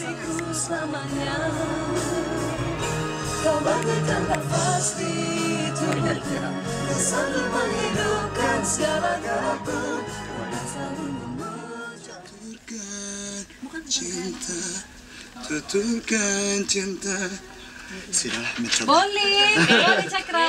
kasihku selamanya. Kau bagaikan nafas di tubuhku. Yang menghidupkan segala gerakku selalu cinta. Tuturkan cinta. Sudahlah, Boleh, boleh cakra.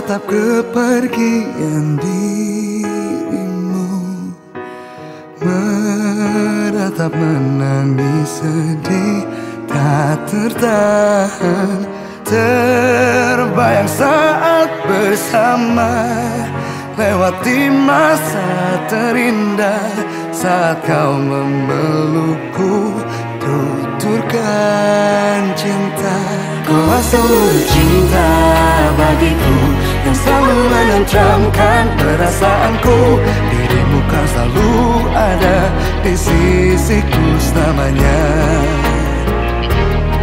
menatap kepergian dirimu. Menatap menangis sedih tak tertahan. Terbayang saat bersama Lewati masa terindah. Saat kau memelukku Tuturkan cinta. Kau selalu cinta bagiku Yang selalu menentramkan perasaanku. Dirimu kan selalu ada di sisiku selamanya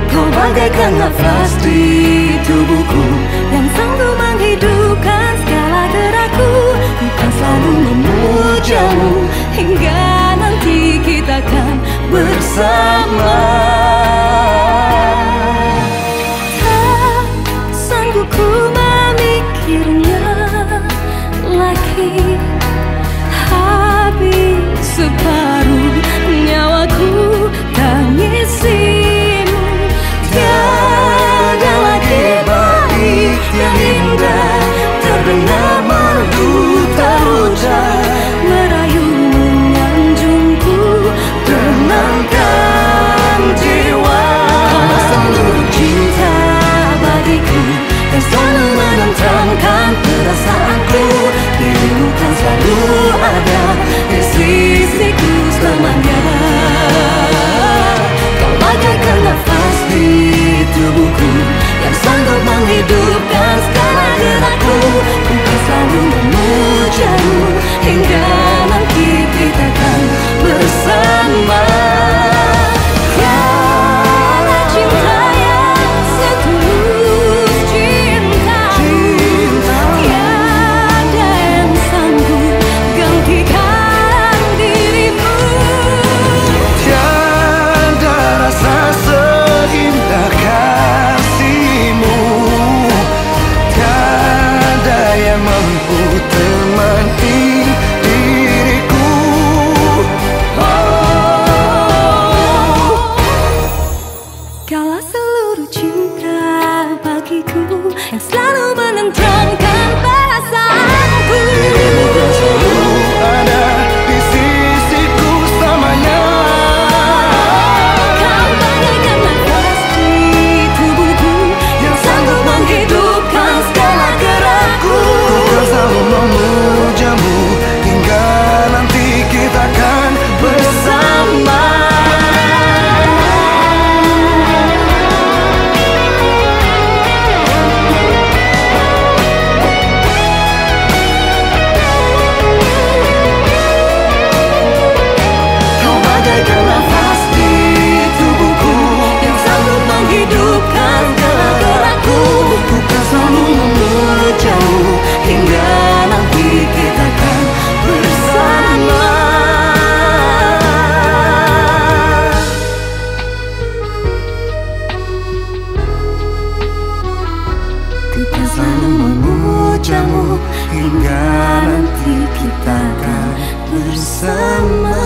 Kau bagaikan nafas di tubuhku Hingga. wajahmu Hingga nanti kita akan bersama.